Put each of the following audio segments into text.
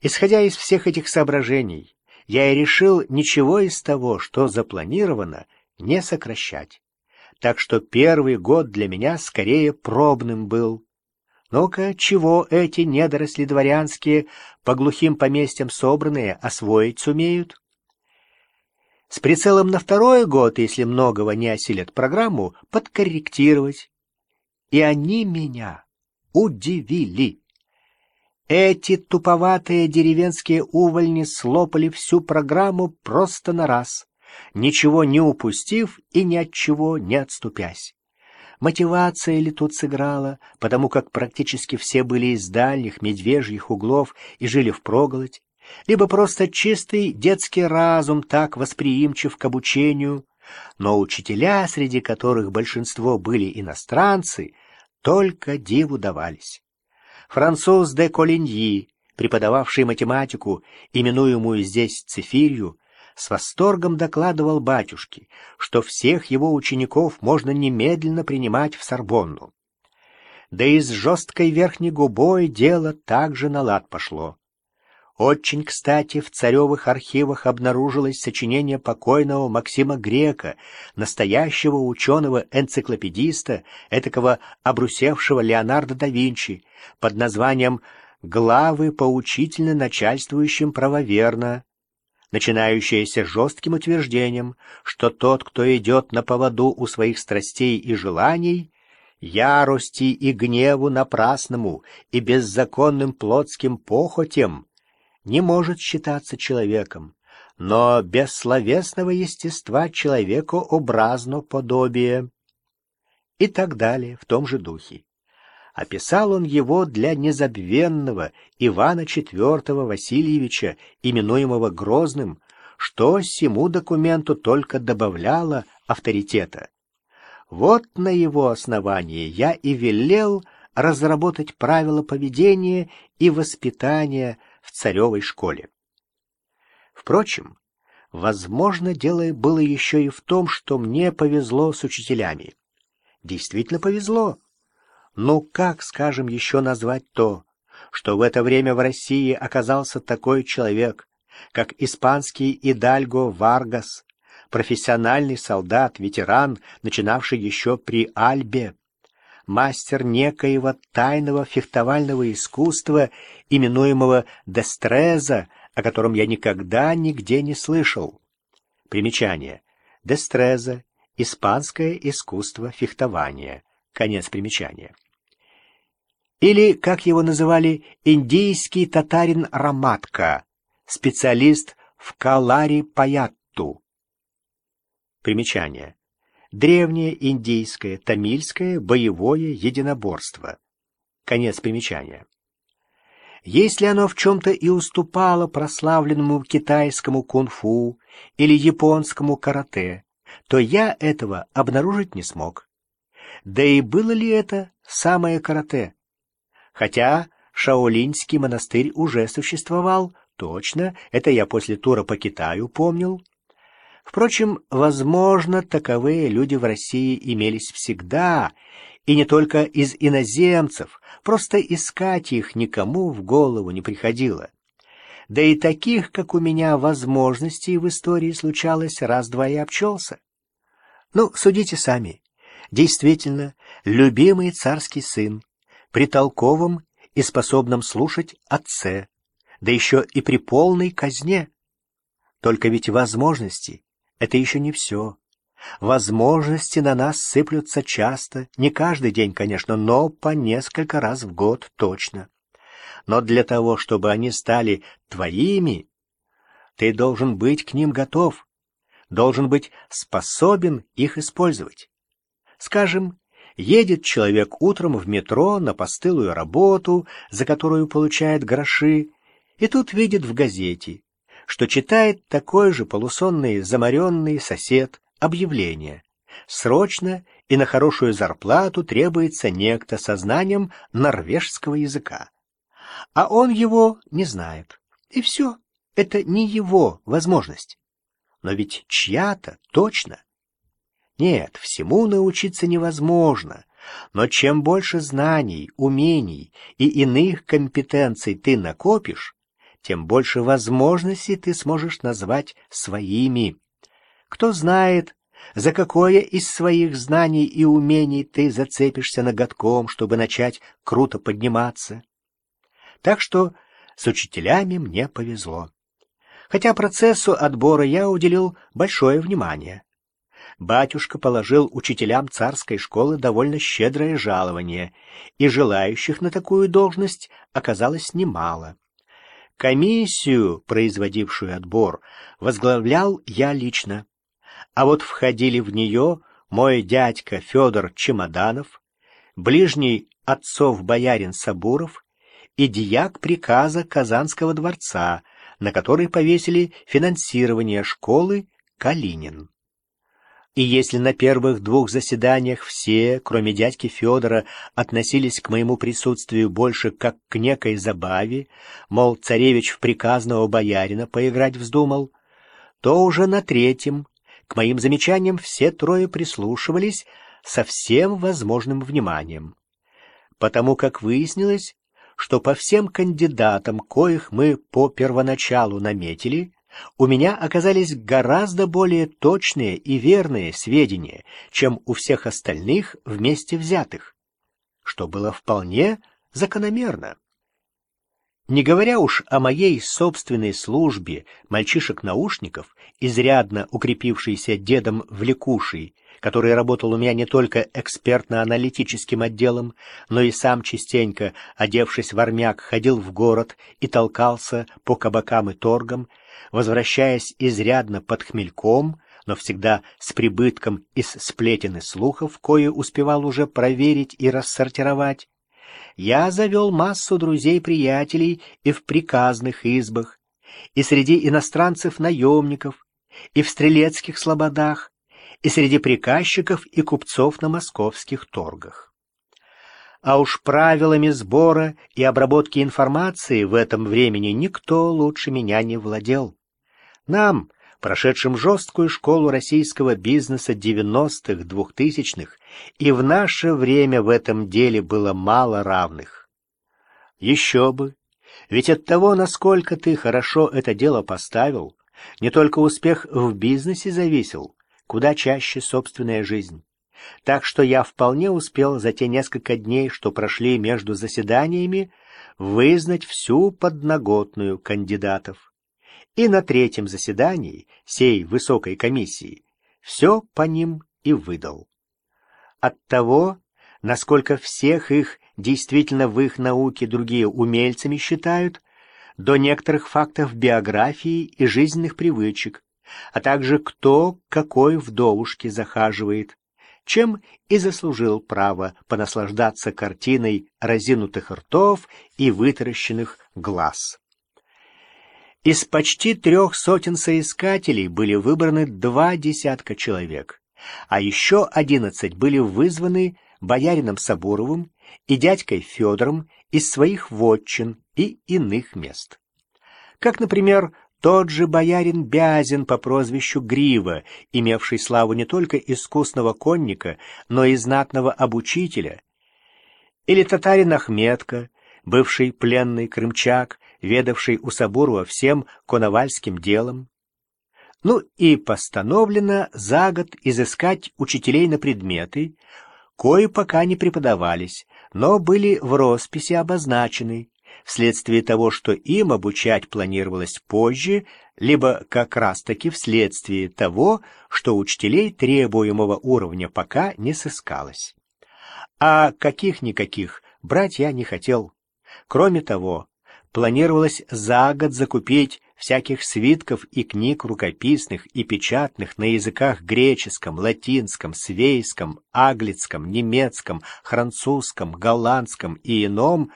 Исходя из всех этих соображений, я и решил ничего из того, что запланировано, не сокращать. Так что первый год для меня скорее пробным был. Ну-ка, чего эти недоросли дворянские, по глухим поместьям собранные, освоить сумеют? С прицелом на второй год, если многого не осилят программу, подкорректировать. И они меня удивили. Эти туповатые деревенские увольни слопали всю программу просто на раз, ничего не упустив и ни от чего не отступясь. Мотивация ли тут сыграла, потому как практически все были из дальних медвежьих углов и жили впроголодь, либо просто чистый детский разум так восприимчив к обучению, но учителя, среди которых большинство были иностранцы, только диву давались француз де Колиньи, преподававший математику, именуемую здесь цифирью, с восторгом докладывал батюшке, что всех его учеников можно немедленно принимать в Сорбонну. Да и с жесткой верхней губой дело также на лад пошло. Очень кстати в царевых архивах обнаружилось сочинение покойного Максима Грека, настоящего ученого-энциклопедиста, этакого обрусевшего Леонардо да Винчи, под названием «Главы поучительно начальствующим правоверно», начинающееся жестким утверждением, что тот, кто идет на поводу у своих страстей и желаний, ярости и гневу напрасному и беззаконным плотским похотям, не может считаться человеком, но без словесного естества человеку образно подобие. И так далее в том же духе. Описал он его для незабвенного Ивана IV Васильевича, именуемого Грозным, что всему документу только добавляло авторитета. Вот на его основании я и велел разработать правила поведения и воспитания в царевой школе. Впрочем, возможно, дело было еще и в том, что мне повезло с учителями. Действительно повезло. Ну как, скажем, еще назвать то, что в это время в России оказался такой человек, как испанский Идальго Варгас, профессиональный солдат, ветеран, начинавший еще при Альбе, мастер некоего тайного фехтовального искусства, именуемого Дестреза, о котором я никогда нигде не слышал. Примечание. Дестреза — испанское искусство фехтования. Конец примечания. Или, как его называли, индийский татарин Раматка, специалист в Калари Паятту. Примечание древнее индийское, тамильское боевое единоборство. Конец примечания. Если оно в чем-то и уступало прославленному китайскому кунг-фу или японскому карате, то я этого обнаружить не смог. Да и было ли это самое карате? Хотя Шаолиньский монастырь уже существовал, точно, это я после тура по Китаю помнил. Впрочем, возможно, таковые люди в России имелись всегда, и не только из иноземцев, просто искать их никому в голову не приходило. Да и таких, как у меня, возможностей в истории случалось раз-два и обчелся. Ну, судите сами. Действительно, любимый царский сын, при толковом и способном слушать отце, да еще и при полной казне. Только ведь возможности это еще не все. Возможности на нас сыплются часто, не каждый день, конечно, но по несколько раз в год точно. Но для того, чтобы они стали твоими, ты должен быть к ним готов, должен быть способен их использовать. Скажем, едет человек утром в метро на постылую работу, за которую получает гроши, и тут видит в газете что читает такой же полусонный заморенный сосед объявление. Срочно и на хорошую зарплату требуется некто со знанием норвежского языка. А он его не знает. И все. Это не его возможность. Но ведь чья-то точно. Нет, всему научиться невозможно. Но чем больше знаний, умений и иных компетенций ты накопишь, тем больше возможностей ты сможешь назвать своими. Кто знает, за какое из своих знаний и умений ты зацепишься ноготком, чтобы начать круто подниматься. Так что с учителями мне повезло. Хотя процессу отбора я уделил большое внимание. Батюшка положил учителям царской школы довольно щедрое жалование, и желающих на такую должность оказалось немало. Комиссию, производившую отбор, возглавлял я лично а вот входили в нее мой дядька Федор Чемоданов, ближний отцов боярин Сабуров и дьяк приказа Казанского дворца, на который повесили финансирование школы Калинин. И если на первых двух заседаниях все, кроме дядьки Федора, относились к моему присутствию больше как к некой забаве, мол, царевич в приказного боярина поиграть вздумал, то уже на третьем к моим замечаниям все трое прислушивались со всем возможным вниманием. Потому как выяснилось, что по всем кандидатам, коих мы по первоначалу наметили, у меня оказались гораздо более точные и верные сведения, чем у всех остальных вместе взятых, что было вполне закономерно. Не говоря уж о моей собственной службе мальчишек-наушников, изрядно укрепившейся дедом Влекушей, который работал у меня не только экспертно-аналитическим отделом, но и сам частенько, одевшись в армяк, ходил в город и толкался по кабакам и торгам, возвращаясь изрядно под хмельком, но всегда с прибытком из сплетен и слухов, кое успевал уже проверить и рассортировать я завел массу друзей-приятелей и в приказных избах, и среди иностранцев-наемников, и в стрелецких слободах, и среди приказчиков и купцов на московских торгах. А уж правилами сбора и обработки информации в этом времени никто лучше меня не владел. Нам, прошедшим жесткую школу российского бизнеса 90-х, 2000-х, и в наше время в этом деле было мало равных. Еще бы, ведь от того, насколько ты хорошо это дело поставил, не только успех в бизнесе зависел, куда чаще собственная жизнь. Так что я вполне успел за те несколько дней, что прошли между заседаниями, вызнать всю подноготную кандидатов и на третьем заседании сей высокой комиссии все по ним и выдал. От того, насколько всех их действительно в их науке другие умельцами считают, до некоторых фактов биографии и жизненных привычек, а также кто какой вдовушке захаживает, чем и заслужил право понаслаждаться картиной разинутых ртов и вытаращенных глаз. Из почти трех сотен соискателей были выбраны два десятка человек, а еще одиннадцать были вызваны боярином Сабуровым и дядькой Федором из своих вотчин и иных мест. Как, например, тот же боярин Бязин по прозвищу Грива, имевший славу не только искусного конника, но и знатного обучителя, или татарин Ахметка, бывший пленный крымчак, ведавший у Сабурова всем коновальским делом. Ну и постановлено за год изыскать учителей на предметы, кои пока не преподавались, но были в росписи обозначены, вследствие того, что им обучать планировалось позже, либо как раз-таки вследствие того, что учителей требуемого уровня пока не сыскалось. А каких-никаких брать я не хотел. Кроме того, планировалось за год закупить всяких свитков и книг рукописных и печатных на языках греческом, латинском, свейском, аглицком, немецком, французском, голландском и ином,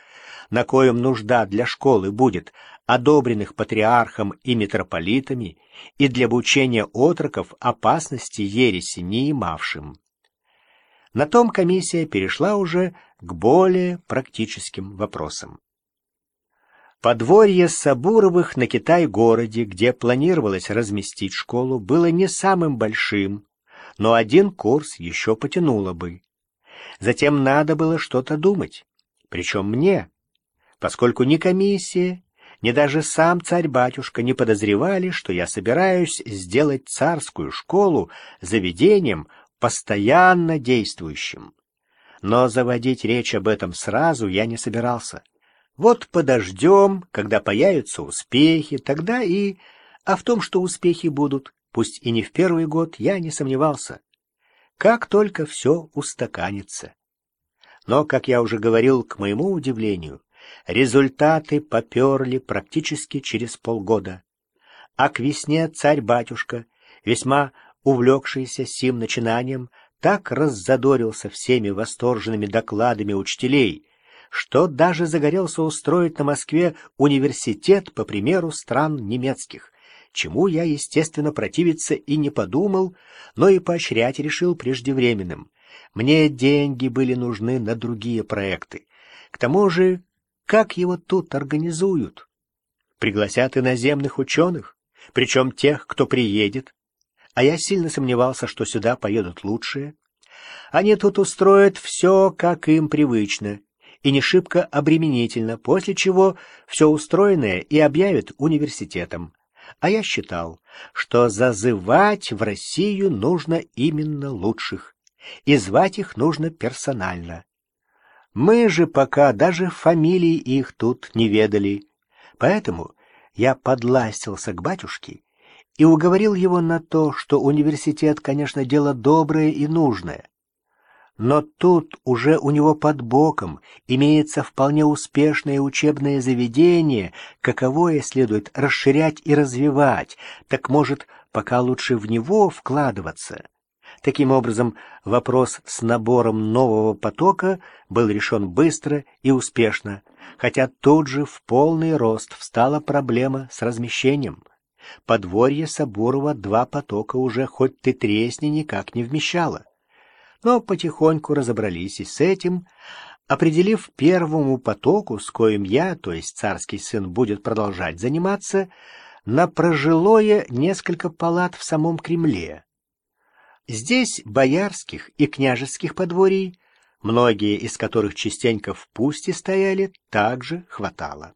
на коем нужда для школы будет, одобренных патриархом и митрополитами, и для обучения отроков опасности ереси не имавшим. На том комиссия перешла уже к более практическим вопросам. Подворье Сабуровых на Китай-городе, где планировалось разместить школу, было не самым большим, но один курс еще потянуло бы. Затем надо было что-то думать, причем мне, поскольку ни комиссия, ни даже сам царь-батюшка не подозревали, что я собираюсь сделать царскую школу заведением, постоянно действующим. Но заводить речь об этом сразу я не собирался. Вот подождем, когда появятся успехи, тогда и... А в том, что успехи будут, пусть и не в первый год, я не сомневался. Как только все устаканится. Но, как я уже говорил, к моему удивлению, результаты поперли практически через полгода. А к весне царь-батюшка, весьма увлекшийся сим начинанием, так раззадорился всеми восторженными докладами учителей, что даже загорелся устроить на Москве университет по примеру стран немецких, чему я, естественно, противиться и не подумал, но и поощрять решил преждевременным. Мне деньги были нужны на другие проекты. К тому же, как его тут организуют? Пригласят иноземных ученых, причем тех, кто приедет. А я сильно сомневался, что сюда поедут лучшие. Они тут устроят все, как им привычно, и не шибко обременительно, после чего все устроенное и объявят университетом. А я считал, что зазывать в Россию нужно именно лучших, и звать их нужно персонально. Мы же пока даже фамилий их тут не ведали, поэтому я подластился к батюшке и уговорил его на то, что университет, конечно, дело доброе и нужное, но тут уже у него под боком имеется вполне успешное учебное заведение, каковое следует расширять и развивать, так может, пока лучше в него вкладываться. Таким образом, вопрос с набором нового потока был решен быстро и успешно, хотя тут же в полный рост встала проблема с размещением. Подворье Сабурова два потока уже хоть ты тресни никак не вмещало но потихоньку разобрались и с этим, определив первому потоку, с коим я, то есть царский сын, будет продолжать заниматься, на прожилое несколько палат в самом Кремле. Здесь боярских и княжеских подворий, многие из которых частенько в пусте стояли, также хватало.